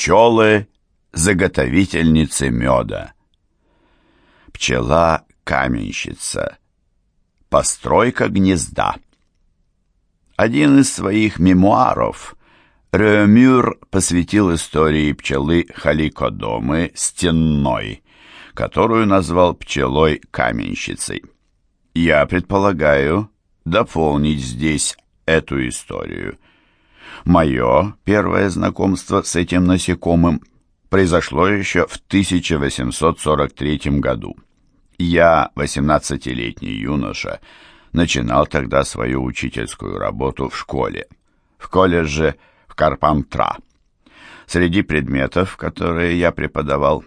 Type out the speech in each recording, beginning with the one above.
Пчелы – заготовительницы меда. Пчела-каменщица. Постройка гнезда. Один из своих мемуаров Ремюр посвятил истории пчелы Халикодомы Стенной, которую назвал пчелой-каменщицей. Я предполагаю дополнить здесь эту историю. Мое первое знакомство с этим насекомым произошло еще в 1843 году. Я, 18-летний юноша, начинал тогда свою учительскую работу в школе, в колледже в Карпантра. Среди предметов, которые я преподавал,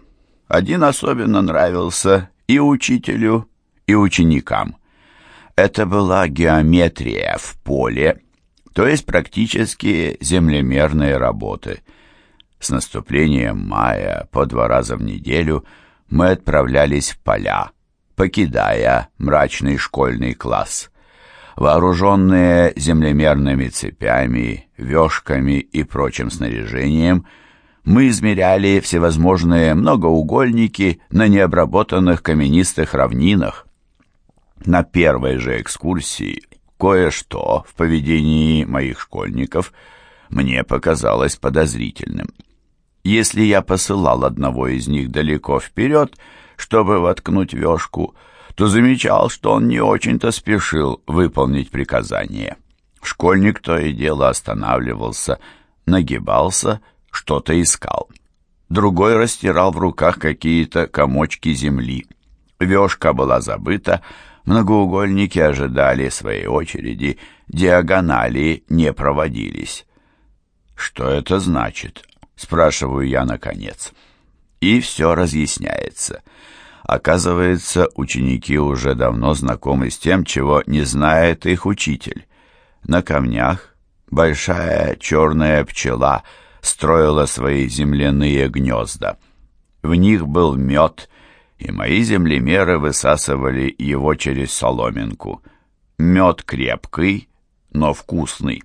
один особенно нравился и учителю, и ученикам. Это была геометрия в поле, то есть практически землемерные работы. С наступлением мая по два раза в неделю мы отправлялись в поля, покидая мрачный школьный класс. Вооруженные землемерными цепями, вешками и прочим снаряжением, мы измеряли всевозможные многоугольники на необработанных каменистых равнинах. На первой же экскурсии кое-что в поведении моих школьников мне показалось подозрительным. Если я посылал одного из них далеко вперед, чтобы воткнуть вешку, то замечал, что он не очень-то спешил выполнить приказание. Школьник то и дело останавливался, нагибался, что-то искал. Другой растирал в руках какие-то комочки земли. Вешка была забыта, многоугольники ожидали своей очереди, диагонали не проводились. «Что это значит?» — спрашиваю я наконец. И все разъясняется. Оказывается, ученики уже давно знакомы с тем, чего не знает их учитель. На камнях большая черная пчела строила свои земляные гнезда. В них был мед и мои землемеры высасывали его через соломинку. Мед крепкий, но вкусный.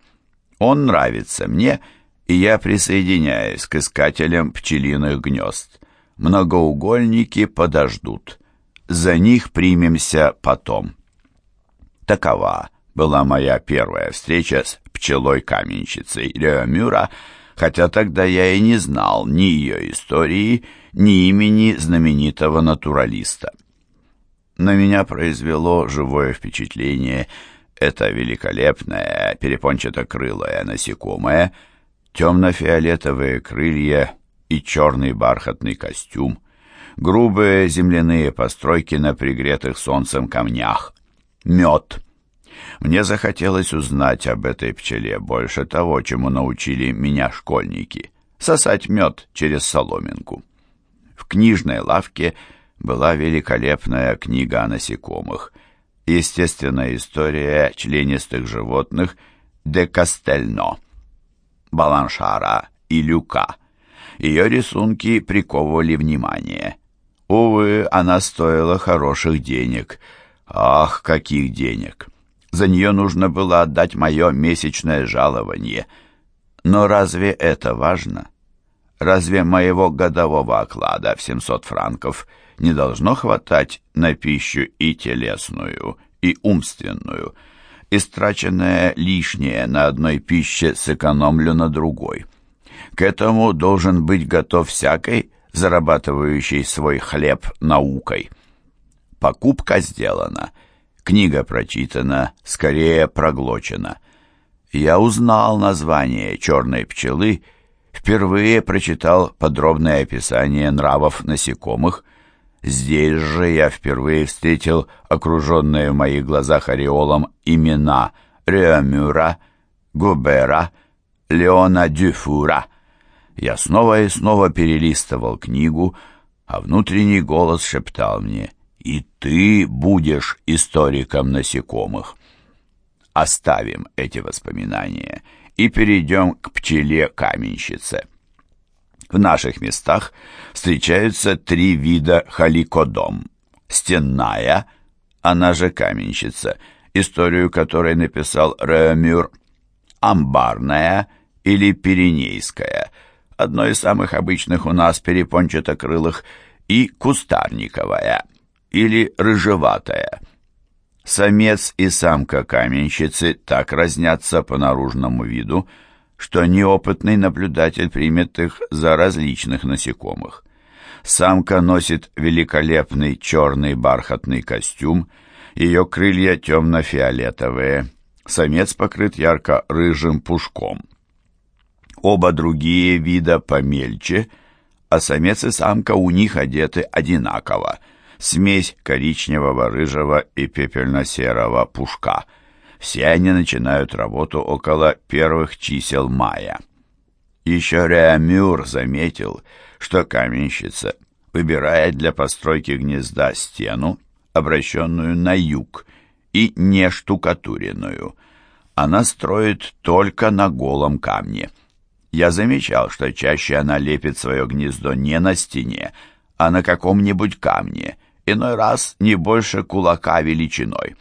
Он нравится мне, и я присоединяюсь к искателям пчелиных гнезд. Многоугольники подождут. За них примемся потом. Такова была моя первая встреча с пчелой-каменщицей Реомюра, хотя тогда я и не знал ни ее истории, ни имени знаменитого натуралиста. На меня произвело живое впечатление это великолепное перепончатокрылое насекомое, темно-фиолетовые крылья и черный бархатный костюм, грубые земляные постройки на пригретых солнцем камнях, мед — мне захотелось узнать об этой пчеле больше того, чему научили меня школьники — сосать мед через соломинку. Книжной лавке была великолепная книга о насекомых, естественная история членистых животных де Кастельно, Баланшара и Люка. Ее рисунки приковывали внимание. Увы, она стоила хороших денег. Ах, каких денег! За нее нужно было отдать мое месячное жалование. Но разве это важно? Разве моего годового оклада в 700 франков не должно хватать на пищу и телесную, и умственную? Истраченное лишнее на одной пище сэкономлю на другой. К этому должен быть готов всякой, зарабатывающий свой хлеб наукой. Покупка сделана — Книга прочитана, скорее проглочена. Я узнал название черной пчелы, впервые прочитал подробное описание нравов насекомых. Здесь же я впервые встретил окруженные в моих глазах ореолом имена Реомюра, Губера, Леона Дюфура. Я снова и снова перелистывал книгу, а внутренний голос шептал мне — и ты будешь историком насекомых. Оставим эти воспоминания и перейдем к пчеле-каменщице. В наших местах встречаются три вида халикодом. Стенная, она же каменщица, историю которой написал Реомюр, амбарная или пиренейская, одно из самых обычных у нас перепончатокрылых, и кустарниковая, или рыжеватая. Самец и самка каменщицы так разнятся по наружному виду, что неопытный наблюдатель примет их за различных насекомых. Самка носит великолепный черный бархатный костюм, ее крылья темно-фиолетовые, самец покрыт ярко-рыжим пушком. Оба другие вида помельче, а самец и самка у них одеты одинаково, смесь коричневого, рыжего и пепельно-серого пушка. Все они начинают работу около первых чисел мая. Еще Реамюр заметил, что каменщица выбирает для постройки гнезда стену, обращенную на юг, и не штукатуренную. Она строит только на голом камне. Я замечал, что чаще она лепит свое гнездо не на стене, а на каком-нибудь камне, иной раз не больше кулака величиной.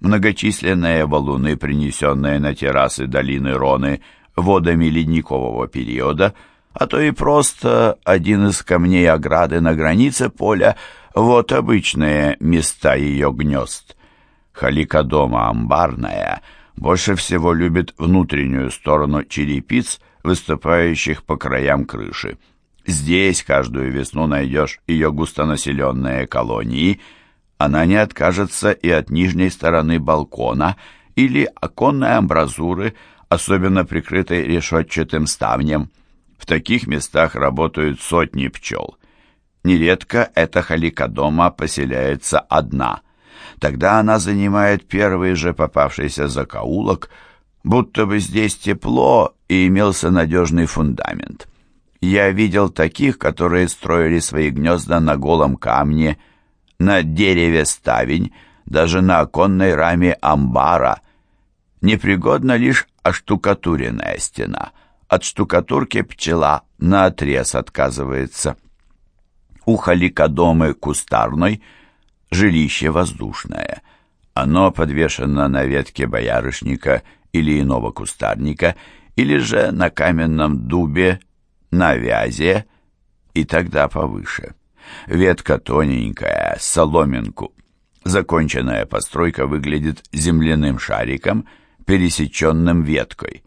Многочисленные валуны, принесенные на террасы долины Роны водами ледникового периода, а то и просто один из камней ограды на границе поля, вот обычные места ее гнезд. Халика дома амбарная больше всего любит внутреннюю сторону черепиц, выступающих по краям крыши. Здесь каждую весну найдешь ее густонаселенные колонии. Она не откажется и от нижней стороны балкона или оконной амбразуры, особенно прикрытой решетчатым ставнем. В таких местах работают сотни пчел. Нередко эта халикодома поселяется одна. Тогда она занимает первый же попавшийся закоулок, будто бы здесь тепло и имелся надежный фундамент. Я видел таких, которые строили свои гнезда на голом камне, на дереве ставень, даже на оконной раме амбара. Непригодна лишь оштукатуренная стена. От штукатурки пчела наотрез отказывается. У халикодомы кустарной жилище воздушное. Оно подвешено на ветке боярышника или иного кустарника, или же на каменном дубе, на вязе, и тогда повыше. Ветка тоненькая, соломинку. Законченная постройка выглядит земляным шариком, пересеченным веткой.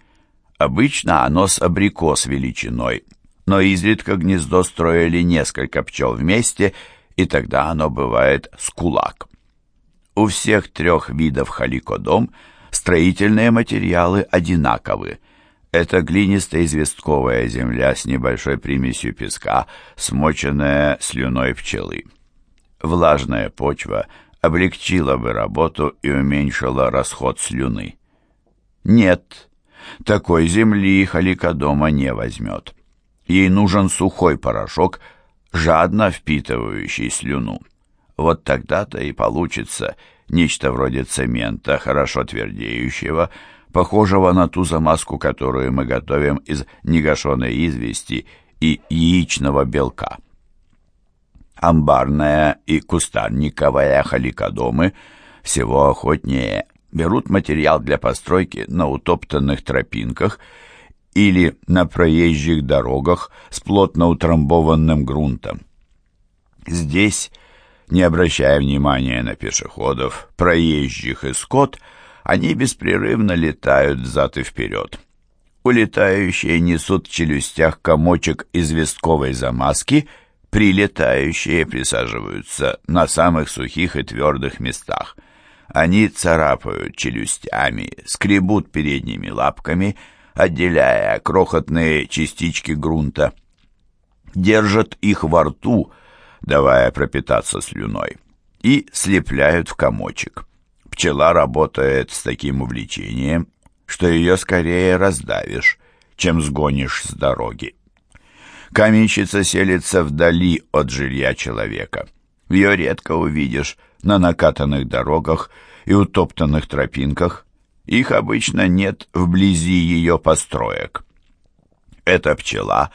Обычно оно с абрикос величиной, но изредка гнездо строили несколько пчел вместе, и тогда оно бывает с кулак. У всех трех видов халикодом строительные материалы одинаковы. Это глинисто-известковая земля с небольшой примесью песка, смоченная слюной пчелы. Влажная почва облегчила бы работу и уменьшила расход слюны. Нет, такой земли халикодома не возьмет. Ей нужен сухой порошок, жадно впитывающий слюну. Вот тогда-то и получится нечто вроде цемента, хорошо твердеющего, похожего на ту замазку, которую мы готовим из негашенной извести и яичного белка. Амбарная и кустарниковая халикодомы всего охотнее берут материал для постройки на утоптанных тропинках или на проезжих дорогах с плотно утрамбованным грунтом. Здесь, не обращая внимания на пешеходов, проезжих и скот, они беспрерывно летают взад и вперед. Улетающие несут в челюстях комочек известковой замазки, прилетающие присаживаются на самых сухих и твердых местах – они царапают челюстями, скребут передними лапками, отделяя крохотные частички грунта. Держат их во рту, давая пропитаться слюной, и слепляют в комочек. Пчела работает с таким увлечением, что ее скорее раздавишь, чем сгонишь с дороги. Каменщица селится вдали от жилья человека. Ее редко увидишь, на накатанных дорогах и утоптанных тропинках. Их обычно нет вблизи ее построек. Эта пчела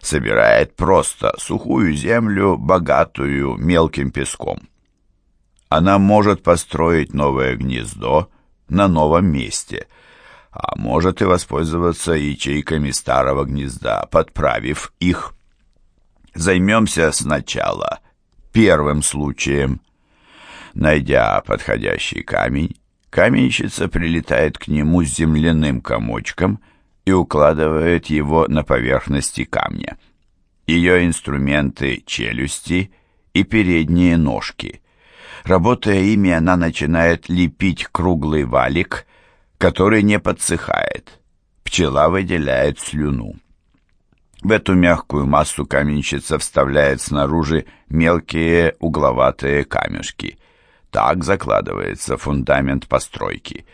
собирает просто сухую землю, богатую мелким песком. Она может построить новое гнездо на новом месте, а может и воспользоваться ячейками старого гнезда, подправив их. Займемся сначала первым случаем. Найдя подходящий камень, каменщица прилетает к нему с земляным комочком и укладывает его на поверхности камня. Ее инструменты — челюсти и передние ножки. Работая ими, она начинает лепить круглый валик, который не подсыхает. Пчела выделяет слюну. В эту мягкую массу каменщица вставляет снаружи мелкие угловатые камешки. Так закладывается фундамент постройки.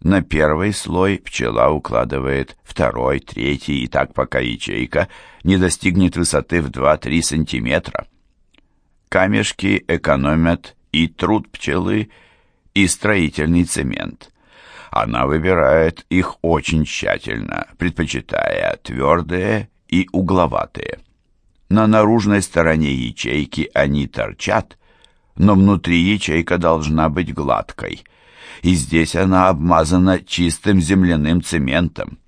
На первый слой пчела укладывает второй, третий, и так пока ячейка не достигнет высоты в 2-3 сантиметра. Камешки экономят и труд пчелы, и строительный цемент. Она выбирает их очень тщательно, предпочитая твердые и угловатые. На наружной стороне ячейки они торчат, но внутри ячейка должна быть гладкой, и здесь она обмазана чистым земляным цементом.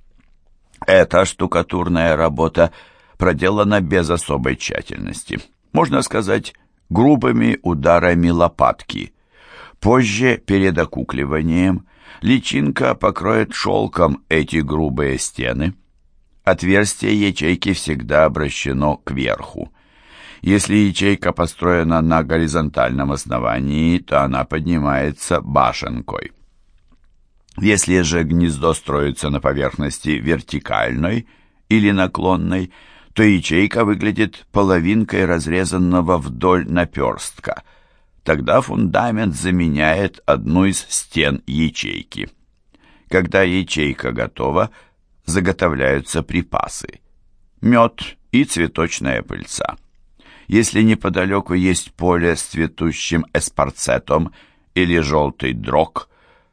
Эта штукатурная работа проделана без особой тщательности. Можно сказать, грубыми ударами лопатки. Позже, перед окукливанием, личинка покроет шелком эти грубые стены. Отверстие ячейки всегда обращено кверху. Если ячейка построена на горизонтальном основании, то она поднимается башенкой. Если же гнездо строится на поверхности вертикальной или наклонной, то ячейка выглядит половинкой разрезанного вдоль наперстка. Тогда фундамент заменяет одну из стен ячейки. Когда ячейка готова, заготовляются припасы. Мед и цветочная пыльца. Если неподалеку есть поле с цветущим эспарцетом или желтый дрог,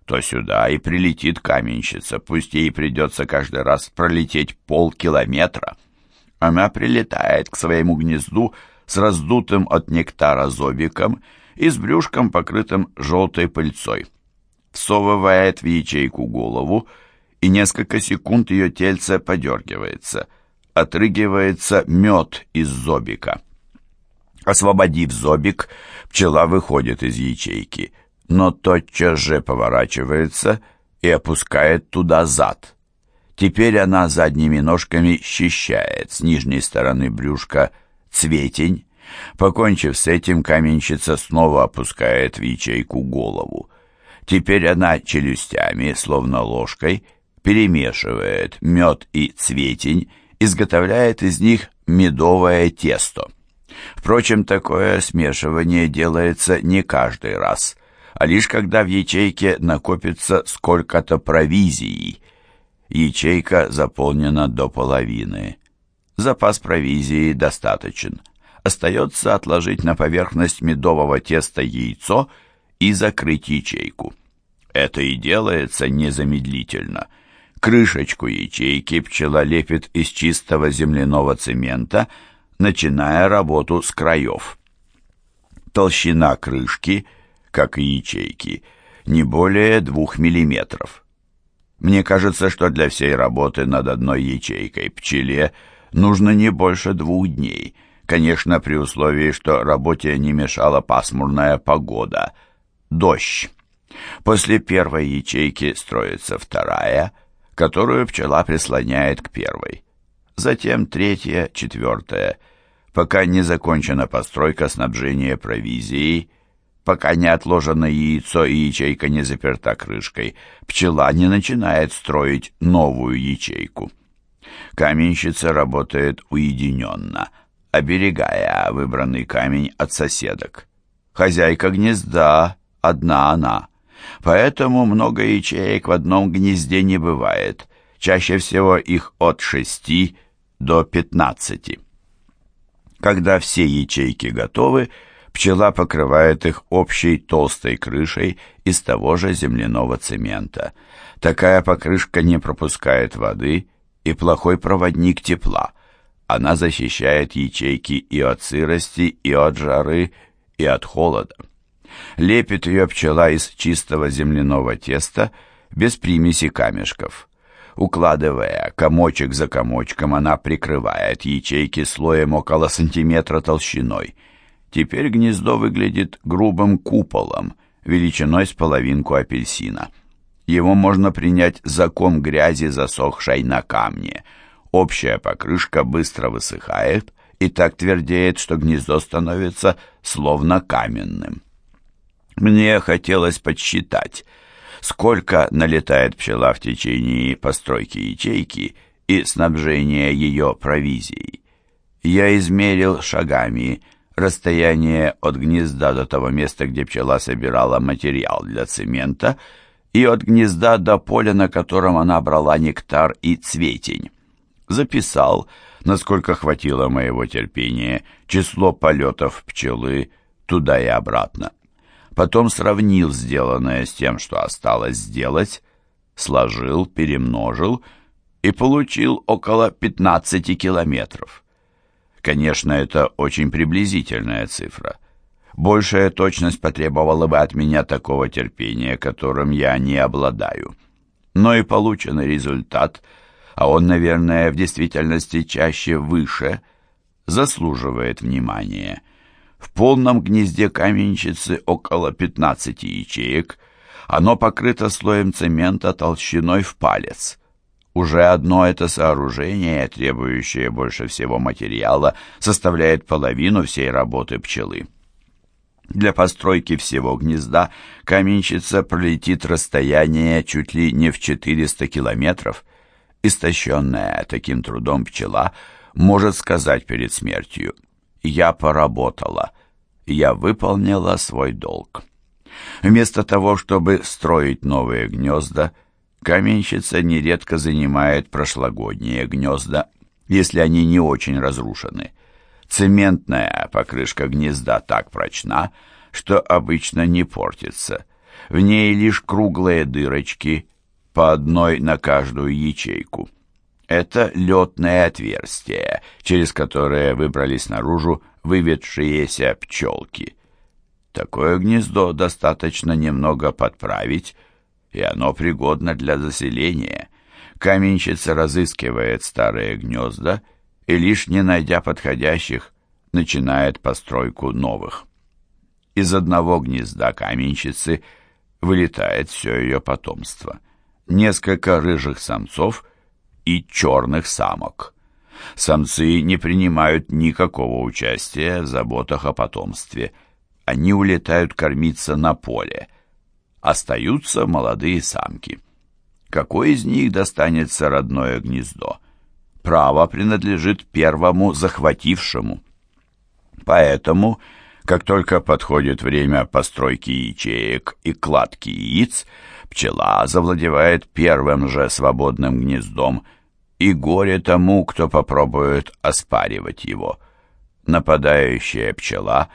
то сюда и прилетит каменщица, пусть ей придется каждый раз пролететь полкилометра. Она прилетает к своему гнезду с раздутым от нектара зобиком и с брюшком, покрытым желтой пыльцой. Всовывает в ячейку голову, и несколько секунд ее тельце подергивается. Отрыгивается мед из зобика. Освободив зобик, пчела выходит из ячейки, но тотчас же поворачивается и опускает туда зад. Теперь она задними ножками счищает с нижней стороны брюшка цветень. Покончив с этим, каменщица снова опускает в ячейку голову. Теперь она челюстями, словно ложкой, перемешивает мед и цветень, изготовляет из них медовое тесто. Впрочем, такое смешивание делается не каждый раз, а лишь когда в ячейке накопится сколько-то провизии – Ячейка заполнена до половины. Запас провизии достаточен. Остается отложить на поверхность медового теста яйцо и закрыть ячейку. Это и делается незамедлительно. Крышечку ячейки пчела лепит из чистого земляного цемента, начиная работу с краев. Толщина крышки, как и ячейки, не более двух миллиметров. Мне кажется, что для всей работы над одной ячейкой пчеле нужно не больше двух дней, конечно, при условии, что работе не мешала пасмурная погода, дождь. После первой ячейки строится вторая, которую пчела прислоняет к первой. Затем третья, четвертая, пока не закончена постройка снабжения провизией, пока не отложено яйцо и ячейка не заперта крышкой, пчела не начинает строить новую ячейку. Каменщица работает уединенно, оберегая выбранный камень от соседок. Хозяйка гнезда одна она, поэтому много ячеек в одном гнезде не бывает, чаще всего их от шести до пятнадцати. Когда все ячейки готовы, Пчела покрывает их общей толстой крышей из того же земляного цемента. Такая покрышка не пропускает воды и плохой проводник тепла. Она защищает ячейки и от сырости, и от жары, и от холода. Лепит ее пчела из чистого земляного теста без примеси камешков. Укладывая комочек за комочком, она прикрывает ячейки слоем около сантиметра толщиной. Теперь гнездо выглядит грубым куполом, величиной с половинку апельсина. Его можно принять за ком грязи, засохшей на камне. Общая покрышка быстро высыхает и так твердеет, что гнездо становится словно каменным. Мне хотелось подсчитать, сколько налетает пчела в течение постройки ячейки и снабжения ее провизией. Я измерил шагами расстояние от гнезда до того места, где пчела собирала материал для цемента, и от гнезда до поля, на котором она брала нектар и цветень. Записал, насколько хватило моего терпения, число полетов пчелы туда и обратно потом сравнил сделанное с тем, что осталось сделать, сложил, перемножил и получил около 15 километров. Конечно, это очень приблизительная цифра. Большая точность потребовала бы от меня такого терпения, которым я не обладаю. Но и полученный результат, а он, наверное, в действительности чаще выше, заслуживает внимания. В полном гнезде каменщицы около 15 ячеек. Оно покрыто слоем цемента толщиной в палец. Уже одно это сооружение, требующее больше всего материала, составляет половину всей работы пчелы. Для постройки всего гнезда каменщица пролетит расстояние чуть ли не в 400 километров. Истощенная таким трудом пчела может сказать перед смертью – я поработала. Я выполнила свой долг. Вместо того, чтобы строить новые гнезда, каменщица нередко занимает прошлогодние гнезда, если они не очень разрушены. Цементная покрышка гнезда так прочна, что обычно не портится. В ней лишь круглые дырочки, по одной на каждую ячейку. Это летное отверстие, через которое выбрались наружу выведшиеся пчелки. Такое гнездо достаточно немного подправить, и оно пригодно для заселения. Каменщица разыскивает старые гнезда и, лишь не найдя подходящих, начинает постройку новых. Из одного гнезда каменщицы вылетает все ее потомство. Несколько рыжих самцов — и черных самок. Самцы не принимают никакого участия в заботах о потомстве. Они улетают кормиться на поле. Остаются молодые самки. Какой из них достанется родное гнездо? Право принадлежит первому захватившему. Поэтому, как только подходит время постройки ячеек и кладки яиц, пчела завладевает первым же свободным гнездом – и горе тому, кто попробует оспаривать его. Нападающая пчела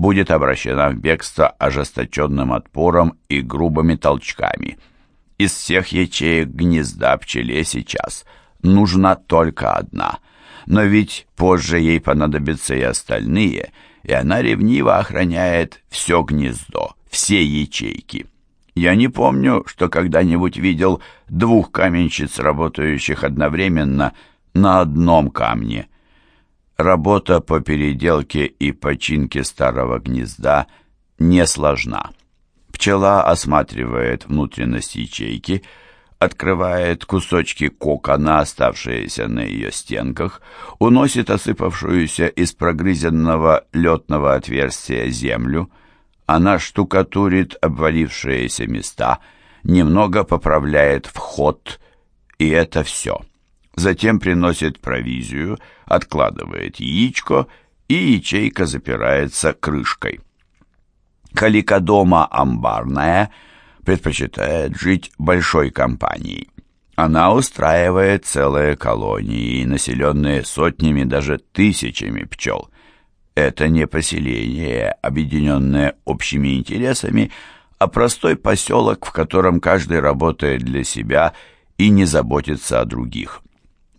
будет обращена в бегство ожесточенным отпором и грубыми толчками. Из всех ячеек гнезда пчеле сейчас нужна только одна, но ведь позже ей понадобятся и остальные, и она ревниво охраняет все гнездо, все ячейки. Я не помню, что когда-нибудь видел двух каменщиц, работающих одновременно на одном камне. Работа по переделке и починке старого гнезда не сложна. Пчела осматривает внутренность ячейки, открывает кусочки кокона, оставшиеся на ее стенках, уносит осыпавшуюся из прогрызенного летного отверстия землю, она штукатурит обвалившиеся места, немного поправляет вход, и это все. Затем приносит провизию, откладывает яичко, и ячейка запирается крышкой. Калика дома амбарная предпочитает жить большой компанией. Она устраивает целые колонии, населенные сотнями, даже тысячами пчел. Это не поселение, объединенное общими интересами, а простой поселок, в котором каждый работает для себя и не заботится о других.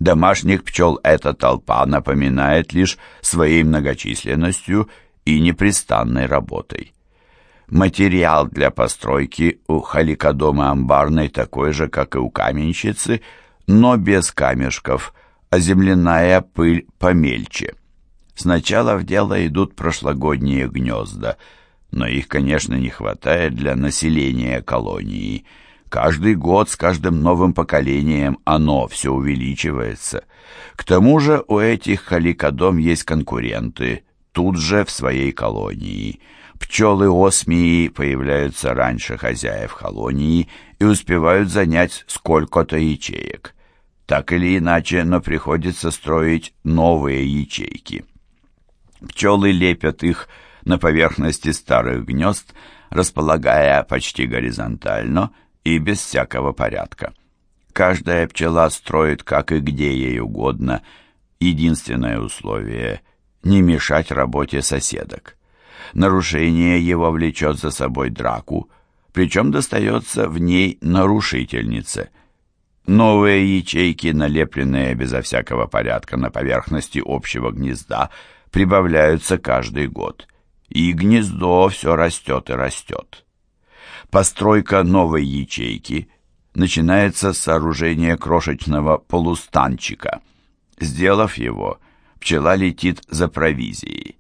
Домашних пчел эта толпа напоминает лишь своей многочисленностью и непрестанной работой. Материал для постройки у халикодома амбарной такой же, как и у каменщицы, но без камешков, а земляная пыль помельче. Сначала в дело идут прошлогодние гнезда, но их, конечно, не хватает для населения колонии. Каждый год с каждым новым поколением оно все увеличивается. К тому же у этих халикодом есть конкуренты, тут же в своей колонии – Пчелы осмии появляются раньше хозяев колонии и успевают занять сколько-то ячеек. Так или иначе, но приходится строить новые ячейки. Пчелы лепят их на поверхности старых гнезд, располагая почти горизонтально и без всякого порядка. Каждая пчела строит как и где ей угодно. Единственное условие — не мешать работе соседок. Нарушение его влечет за собой драку, причем достается в ней нарушительнице. Новые ячейки, налепленные безо всякого порядка на поверхности общего гнезда, прибавляются каждый год, и гнездо все растет и растет. Постройка новой ячейки начинается с сооружения крошечного полустанчика. Сделав его, пчела летит за провизией.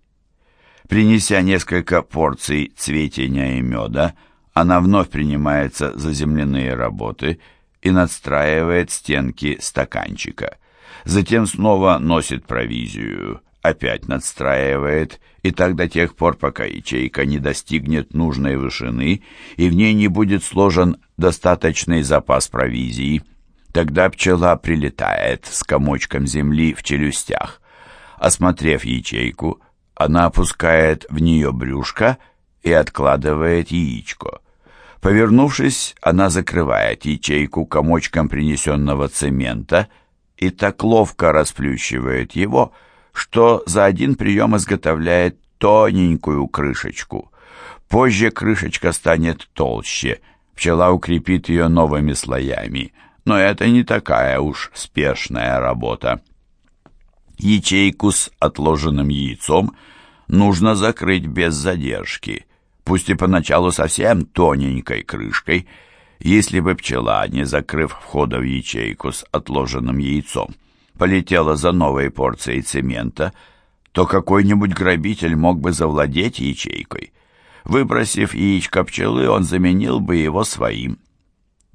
Принеся несколько порций цветения и меда, она вновь принимается за земляные работы и надстраивает стенки стаканчика. Затем снова носит провизию, опять надстраивает, и так до тех пор, пока ячейка не достигнет нужной вышины и в ней не будет сложен достаточный запас провизии. Тогда пчела прилетает с комочком земли в челюстях. Осмотрев ячейку, она опускает в нее брюшко и откладывает яичко. Повернувшись, она закрывает ячейку комочком принесенного цемента и так ловко расплющивает его, что за один прием изготовляет тоненькую крышечку. Позже крышечка станет толще, пчела укрепит ее новыми слоями, но это не такая уж спешная работа. Ячейку с отложенным яйцом нужно закрыть без задержки, пусть и поначалу совсем тоненькой крышкой, если бы пчела, не закрыв входа в ячейку с отложенным яйцом, полетела за новой порцией цемента, то какой-нибудь грабитель мог бы завладеть ячейкой. Выбросив яичко пчелы, он заменил бы его своим.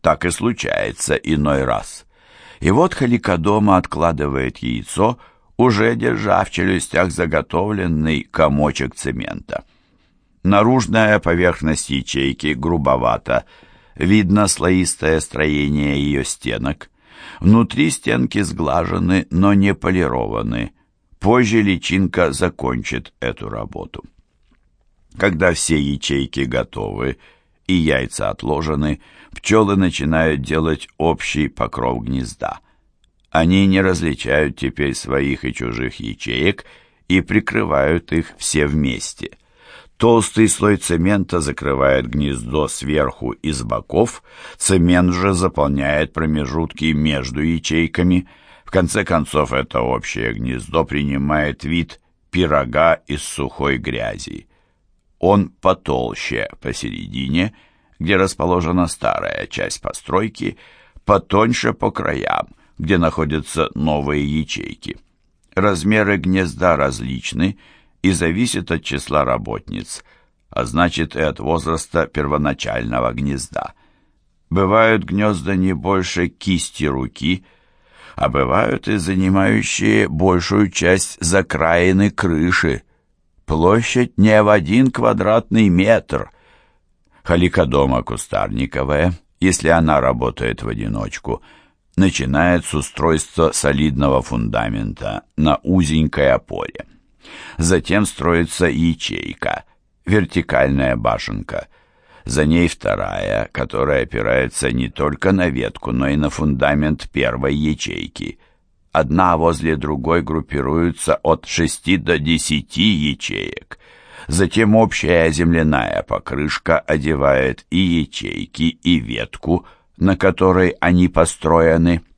Так и случается иной раз. И вот Халикодома откладывает яйцо, уже держа в челюстях заготовленный комочек цемента. Наружная поверхность ячейки грубовата, видно слоистое строение ее стенок. Внутри стенки сглажены, но не полированы. Позже личинка закончит эту работу. Когда все ячейки готовы и яйца отложены, пчелы начинают делать общий покров гнезда. Они не различают теперь своих и чужих ячеек и прикрывают их все вместе. Толстый слой цемента закрывает гнездо сверху и с боков, цемент же заполняет промежутки между ячейками. В конце концов, это общее гнездо принимает вид пирога из сухой грязи. Он потолще посередине, где расположена старая часть постройки, потоньше по краям, где находятся новые ячейки. Размеры гнезда различны и зависят от числа работниц, а значит и от возраста первоначального гнезда. Бывают гнезда не больше кисти руки, а бывают и занимающие большую часть закраины крыши. Площадь не в один квадратный метр. Халикодома кустарниковая, если она работает в одиночку – начинает с устройства солидного фундамента на узенькой опоре. Затем строится ячейка, вертикальная башенка. За ней вторая, которая опирается не только на ветку, но и на фундамент первой ячейки. Одна возле другой группируются от 6 до 10 ячеек. Затем общая земляная покрышка одевает и ячейки, и ветку – на которой они построены –